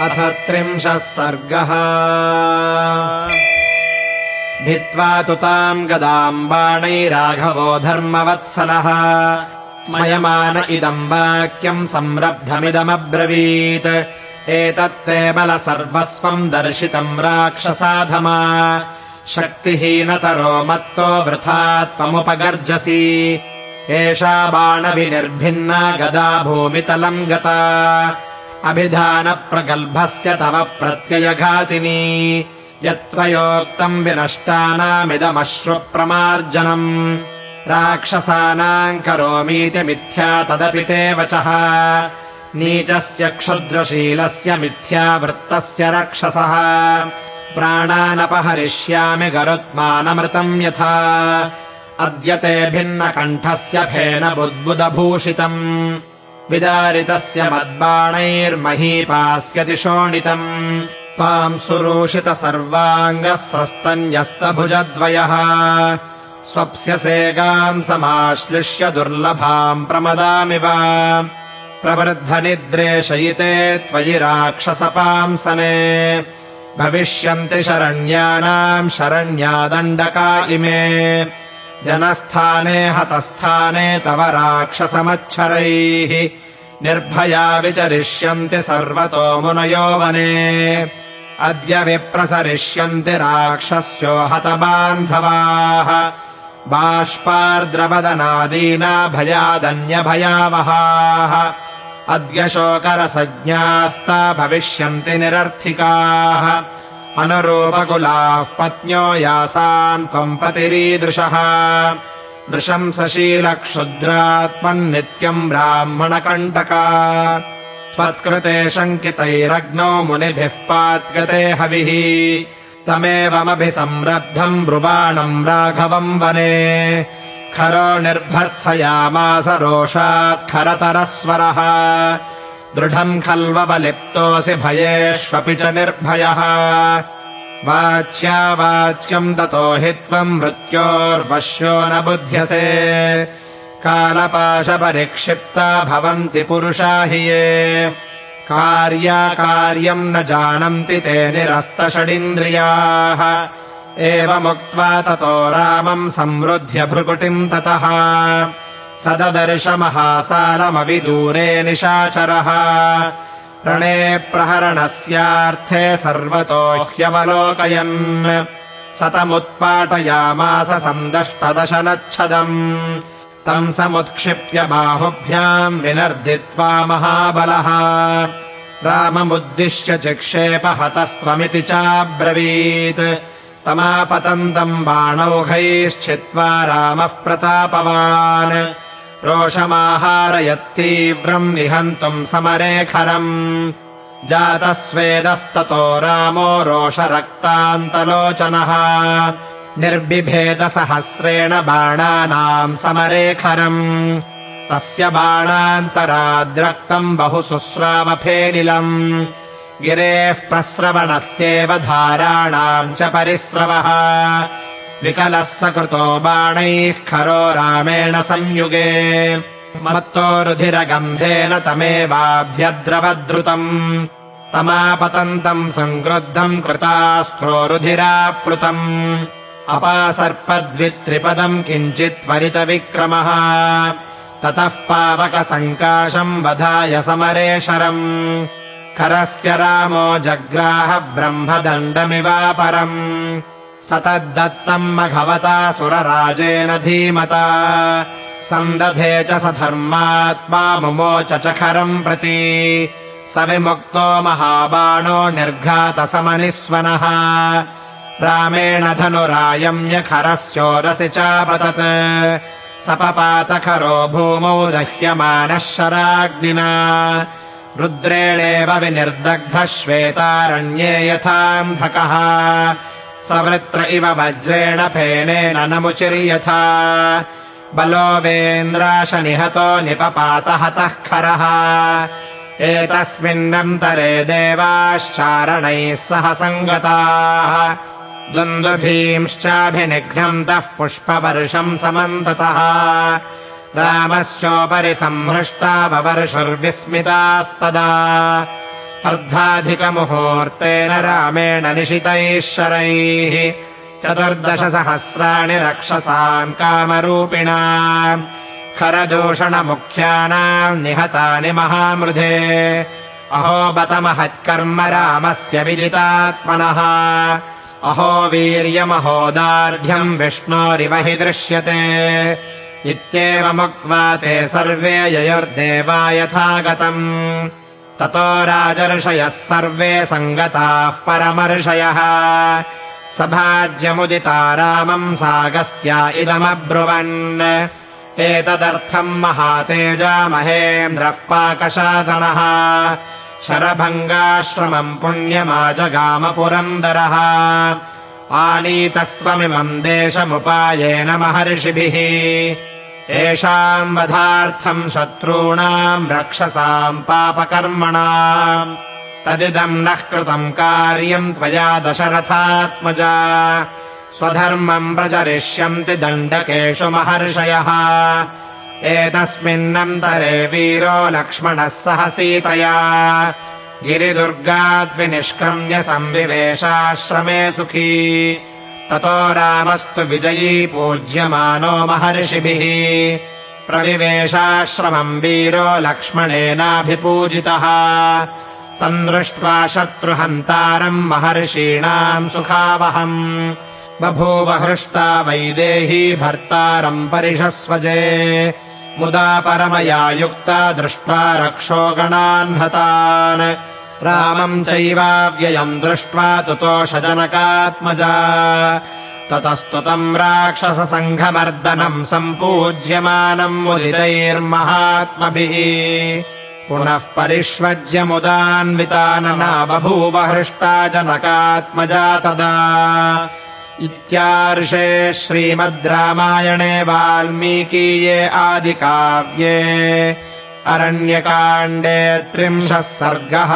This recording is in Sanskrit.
अथ त्रिंशः सर्गः। भित्त्वा तु ताम् गदाम् बाणैराघवो धर्मवत्सलः। स्मयमान इदम् वाक्यम् संरब्धमिदमब्रवीत्। एतत्ते बलसर्वस्वम् दर्शितम् राक्षसाधमा। शक्तिहीनतरो मत्तो वृथा त्वमुपगर्जसि। एषा बाणविनिर्भिन्ना गदा भूमितलम् गता अभिधानप्रगल्भस्य तव प्रत्ययघातिनी। यत्त्वयोक्तम् विनष्टानामिदमश्रुप्रमार्जनम्। राक्षसानाम् करोमीति मिथ्या तदपि ते वचः। नीचस्य क्षुद्रशीलस्य मिथ्यावृत्तस्य रक्षसः। प्राणानपहरिष्यामि गरुत्मानमृतम् यथा। अद्य ते भिन्नकण्ठस्य फेन बुद्बुदभूषितम् विदारितस्य मद्बाणैर्महीपास्यति शोणितम्। पांसुरूषित सर्वाङ्गस्त्रस्तन्यस्तभुजद्वयः। स्वप्स्यसेगाम् समाश्लिष्य दुर्लभाम् प्रमदामिव प्रवृद्धनिद्रेशयिते त्वयि राक्षसपांसने। भविष्यन्ति शरण्यानाम् शरण्यादण्डका इमे जनस्थाने हतस्थाने तव राक्षसमच्छरैः निर्भया विचरिष्यन्ति सर्वतो मुनयो वने। अद्य विप्रसरिष्यन्ति राक्षस्यो हतबान्धवाः। बाष्पार्द्रवदनादीना भयादन्यभयावहाः। अद्य शोकरसज्ञास्ता भविष्यन्ति निरर्थिकाः अनुरूपकुलाः पत्न्यो यासान् त्वम् पतिरीदृशः। नृशंसशीलक्षुद्रात्मन्नित्यम् ब्राह्मणकण्टका। त्वत्कृते शङ्कितैरग्नौ मुनिभिः पात्यते हविः। तमेवमभिसंरब्धम् ब्रुवाणम् राघवम् वने। खरो निर्भर्त्सयामास रोषात् खरतरस्वरः। दृढम् खल्ववलिप्तोऽसि भयेष्वपि च निर्भयः वाच्या वाच्यम् ततो हि त्वम् मृत्योर्वश्यो न बुध्यसे। कालपाशपरिक्षिप्ता भवन्ति पुरुषा हि ये। कार्याकार्यम् न जानन्ति ते निरस्तषडिन्द्रियाः। एवमुक्त्वा ततो रामम् संवृध्य भ्रुकुटिम् ततः। सददर्शमहासालमविदूरे निशाचरः रणे प्रहरणस्यार्थे सर्वतो ह्यवलोकयन् सतमुत्पाटयामास सन्दष्टदशनच्छदम्। तम् समुत्क्षिप्य बाहुभ्याम् विनर्दित्वा महाबलः। राममुद्दिश्य चिक्षेप हतस्त्वमिति चाब्रवीत्। तमापतन्तम् बाणौघैश्चित्वा रामः प्रतापवान् रोषमाहारयत्तीव्रम् निहन्तुम् समरेखरम्। जातः स्वेदस्ततो रामो रोषरक्तान्तलोचनः। निर्बिभेदसहस्रेण बाणानाम् समरेखरम्। तस्य बाणान्तराद्रक्तम् बहु शुश्रावफेनिलम् गिरेः प्रस्रवणस्येव धाराणाम् च परिस्रवः विकलः सकृतो बाणैः खरो रामेण संयुगे। मत्तो रुधिरगन्धेन तमेवाभ्यद्रवद्रुतम्। तमापतन्तम् सङ्क्रुद्धम् कृतास्त्रो रुधिराप्लुतम्। अपासर्पद्वित्रिपदम् किञ्चित् त्वरितविक्रमः। ततः पावकसङ्काशम् वधाय समरे शरम् करस्य रामो जग्राह ब्रह्मदण्डमिवापरम् स तद्दत्तम् मघवता सुरराजेन धीमता। सन्दधे च स धर्मात्मा मुमोच च खरम् प्रति। स विमुक्तो महाबाणो निर्घातसमनिस्वनः। रामेण धनुरायम्य खरस्योरसि चापतत्। सपपातखरो भूमौ दह्यमानः शराग्निना। रुद्रेणेव विनिर्दग्धः श्वेतारण्ये यथान्धकः सवृत्र इव वज्रेण फेनेन नमुचिर्यथा बलोवेन्द्राशनिहतो निपपातहतः खरः। एतस्मिन्नन्तरे देवाश्चारणैः सह सङ्गताः। द्वन्द्वभींश्चाभिनिघ्नन्तः पुष्पवर्षम् समन्ततः। रामस्योपरि संहृष्टा ववर्षुर्विस्मितास्तदा अर्धाधिकमुहूर्तेन रामेण निशितैः शरैः चतुर्दशसहस्राणि रक्षसाम् कामरूपिणा। खरदूषणमुख्यानाम् निहतानि महामृधे। अहो बत महत्कर्म रामस्य विदितात्मनः। अहो वीर्यमहोदार्ढ्यम् विष्णोरिव हि दृश्यते। इत्येवमुक्त्वा ते सर्वे ययोर्देवा यथा गतम् ततो राजर्षयः सर्वे सङ्गताः परमर्षयः। सभाज्यमुदिता रामम् सागस्त्या इदमब्रुवन्। एतदर्थम् महातेजा महेन्द्रः पाकशासनः। शरभङ्गाश्रमम् पुण्यमाजगाम पुरन्दरः आनीतस्त्वमिमम् देशमुपायेन महर्षिभिः येषाम् वधार्थम् शत्रूणाम् रक्षसाम् पापकर्मणा तदिदम् नः कृतम् कार्यम् त्वया दशरथात्मजा। स्वधर्मम् प्रचरिष्यन्ति दण्डकेषु महर्षयः। एतस्मिन्नन्तरे वीरो लक्ष्मणः सह सीतया गिरिदुर्गाद्विनिष्क्रम्य संविवेशाश्रमे सुखी ततो रामस्तु विजयी पूज्यमानो महर्षिभिः। प्रविवेशाश्रमम् वीरो लक्ष्मणेनाभिपूजितः। तम् दृष्ट्वा शत्रुहन्तारम् महर्षीणाम् सुखावहम् बभूव हृष्टा वैदेही भर्तारम् परिषस्वजे। मुदा परमया युक्ता दृष्ट्वा रक्षो गणान्हतान् रामम् चैवाव्ययम् दृष्ट्वा तुतोषजनकात्मजा ततस्तुतम् राक्षससङ्घमर्दनम् सम्पूज्यमानम् मुदितैर्महात्मभिः। पुनः परिष्वज्य मुदान्वितानना बभूव हृष्टा जनकात्मजा तदा। इत्यार्षे श्रीमद् रामायणे वाल्मीकीये आदिकाव्ये अरण्यकाण्डे त्रिंशः सर्गः